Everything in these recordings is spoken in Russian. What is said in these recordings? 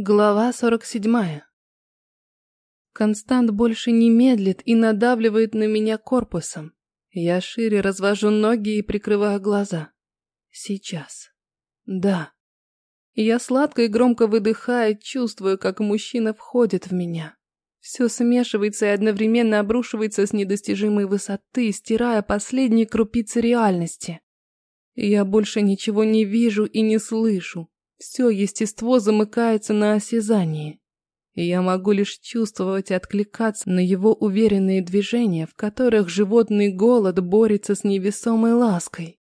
Глава 47. Констант больше не медлит и надавливает на меня корпусом. Я шире развожу ноги и прикрываю глаза. Сейчас. Да. Я сладко и громко выдыхаю, чувствую, как мужчина входит в меня. Все смешивается и одновременно обрушивается с недостижимой высоты, стирая последние крупицы реальности. Я больше ничего не вижу и не слышу, все естество замыкается на осязании. И я могу лишь чувствовать и откликаться на его уверенные движения, в которых животный голод борется с невесомой лаской.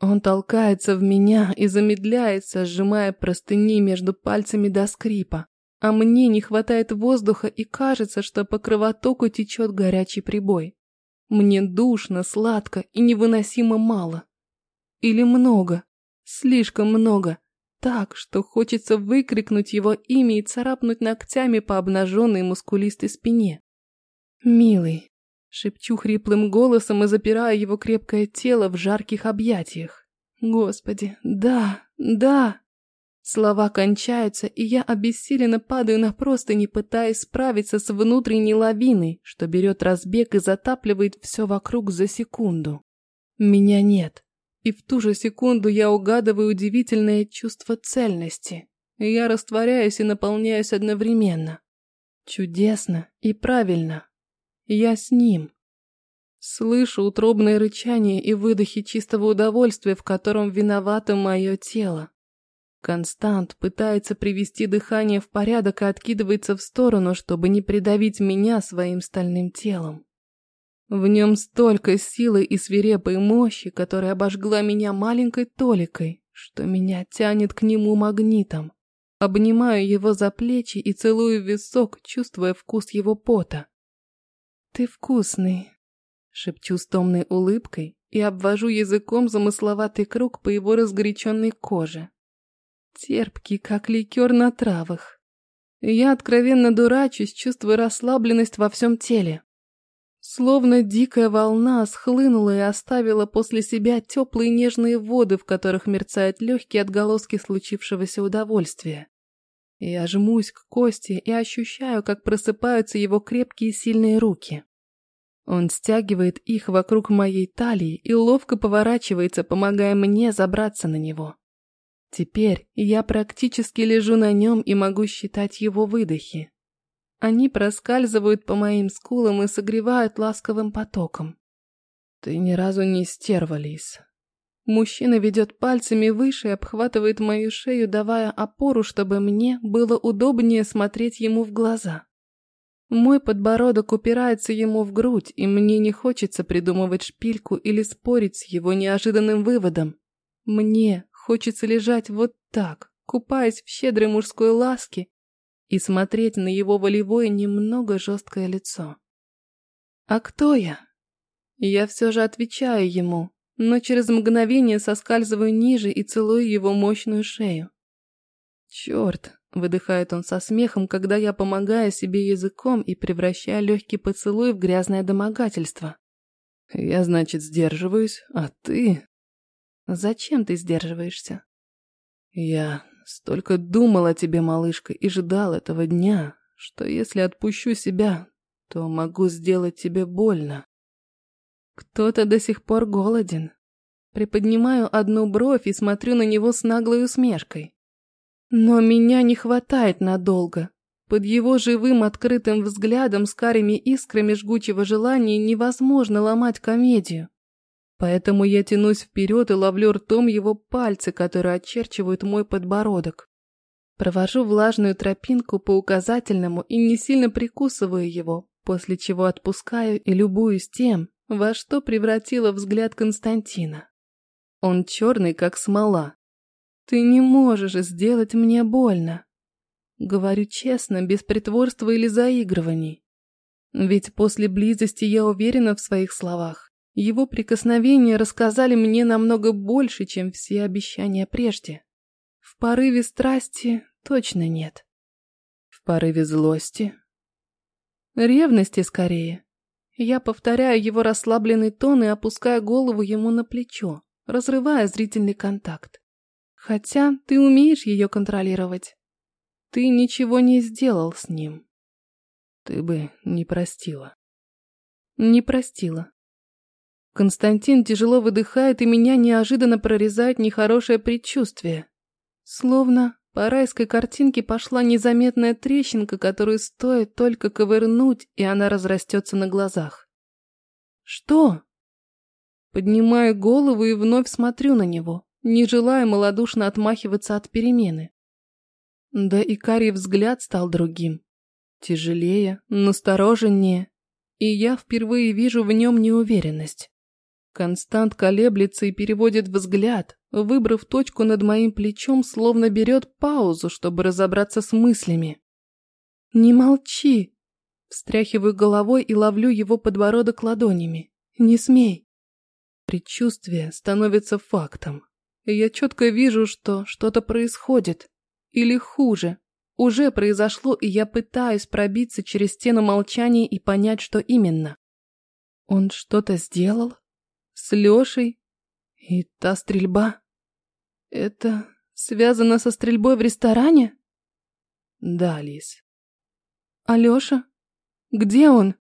Он толкается в меня и замедляется, сжимая простыни между пальцами до скрипа. А мне не хватает воздуха и кажется, что по кровотоку течет горячий прибой. Мне душно, сладко и невыносимо мало. Или много. Слишком много так, что хочется выкрикнуть его имя и царапнуть ногтями по обнаженной мускулистой спине. «Милый», — шепчу хриплым голосом и запираю его крепкое тело в жарких объятиях. «Господи, да, да!» Слова кончаются, и я обессиленно падаю на простыни, пытаясь справиться с внутренней лавиной, что берет разбег и затапливает все вокруг за секунду. Меня нет. И в ту же секунду я угадываю удивительное чувство цельности. Я растворяюсь и наполняюсь одновременно. Чудесно и правильно. Я с ним. Слышу утробное рычание и выдохи чистого удовольствия, в котором виновато мое тело. Констант пытается привести дыхание в порядок и откидывается в сторону, чтобы не придавить меня своим стальным телом. В нем столько силы и свирепой мощи, которая обожгла меня маленькой толикой, что меня тянет к нему магнитом. Обнимаю его за плечи и целую висок, чувствуя вкус его пота. «Ты вкусный», — шепчу с томной улыбкой и обвожу языком замысловатый круг по его разгоряченной коже. Терпкий, как ликер на травах. Я откровенно дурачусь, чувствуя расслабленность во всем теле. Словно дикая волна схлынула и оставила после себя теплые нежные воды, в которых мерцают легкие отголоски случившегося удовольствия. Я жмусь к Косте и ощущаю, как просыпаются его крепкие сильные руки. Он стягивает их вокруг моей талии и ловко поворачивается, помогая мне забраться на него. Теперь я практически лежу на нем и могу считать его выдохи. Они проскальзывают по моим скулам и согревают ласковым потоком. Ты ни разу не стерва, Лис. Мужчина ведет пальцами выше и обхватывает мою шею, давая опору, чтобы мне было удобнее смотреть ему в глаза. Мой подбородок упирается ему в грудь, и мне не хочется придумывать шпильку или спорить с его неожиданным выводом. Мне хочется лежать вот так, купаясь в щедрой мужской ласке и смотреть на его волевое немного жесткое лицо. «А кто я?» Я все же отвечаю ему, но через мгновение соскальзываю ниже и целую его мощную шею. «Черт!» — выдыхает он со смехом, когда я помогаю себе языком и превращаю легкий поцелуй в грязное домогательство. «Я, значит, сдерживаюсь, а ты...» «Зачем ты сдерживаешься?» «Я Столько думал о тебе, малышка, и ждал этого дня, что если отпущу себя, то могу сделать тебе больно. Кто-то до сих пор голоден. Приподнимаю одну бровь и смотрю на него с наглой усмешкой. Но меня не хватает надолго. Под его живым открытым взглядом с карими искрами жгучего желания невозможно ломать комедию. Поэтому я тянусь вперед и ловлю ртом его пальцы, которые очерчивают мой подбородок. Провожу влажную тропинку по указательному и не сильно прикусываю его, после чего отпускаю и любуюсь тем, во что превратила взгляд Константина. Он черный, как смола. Ты не можешь сделать мне больно. Говорю честно, без притворства или заигрываний. Ведь после близости я уверена в своих словах. Его прикосновения рассказали мне намного больше, чем все обещания прежде. В порыве страсти точно нет. В порыве злости? Ревности скорее. Я повторяю его расслабленный тон и опускаю голову ему на плечо, разрывая зрительный контакт. Хотя ты умеешь ее контролировать. ты ничего не сделал с ним. Ты бы не простила. Не простила. Константин тяжело выдыхает, и меня неожиданно прорезает нехорошее предчувствие. Словно по райской картинке пошла незаметная трещинка, которую стоит только ковырнуть, и она разрастется на глазах. «Что?» Поднимаю голову и вновь смотрю на него, не желая малодушно отмахиваться от перемены. Да и карий взгляд стал другим. Тяжелее, настороженнее, и я впервые вижу в нем неуверенность. Констант колеблется и переводит взгляд, выбрав точку над моим плечом, словно берет паузу, чтобы разобраться с мыслями. «Не молчи!» Встряхиваю головой и ловлю его подбородок ладонями. «Не смей!» Предчувствие становится фактом. Я четко вижу, что что-то происходит. Или хуже. Уже произошло, и я пытаюсь пробиться через стену молчания и понять, что именно. Он что-то сделал? С Лешей? И та стрельба? Это связано со стрельбой в ресторане? Да, Лис. Алёша? Где он?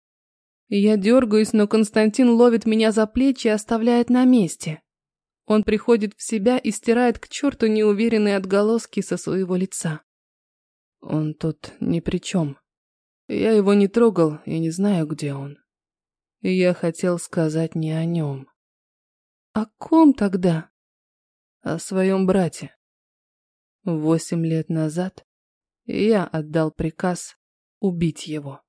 Я дергаюсь, но Константин ловит меня за плечи и оставляет на месте. Он приходит в себя и стирает к черту неуверенные отголоски со своего лица. Он тут ни при чем. Я его не трогал и не знаю, где он. Я хотел сказать не о нем. О ком тогда? О своем брате. Восемь лет назад я отдал приказ убить его.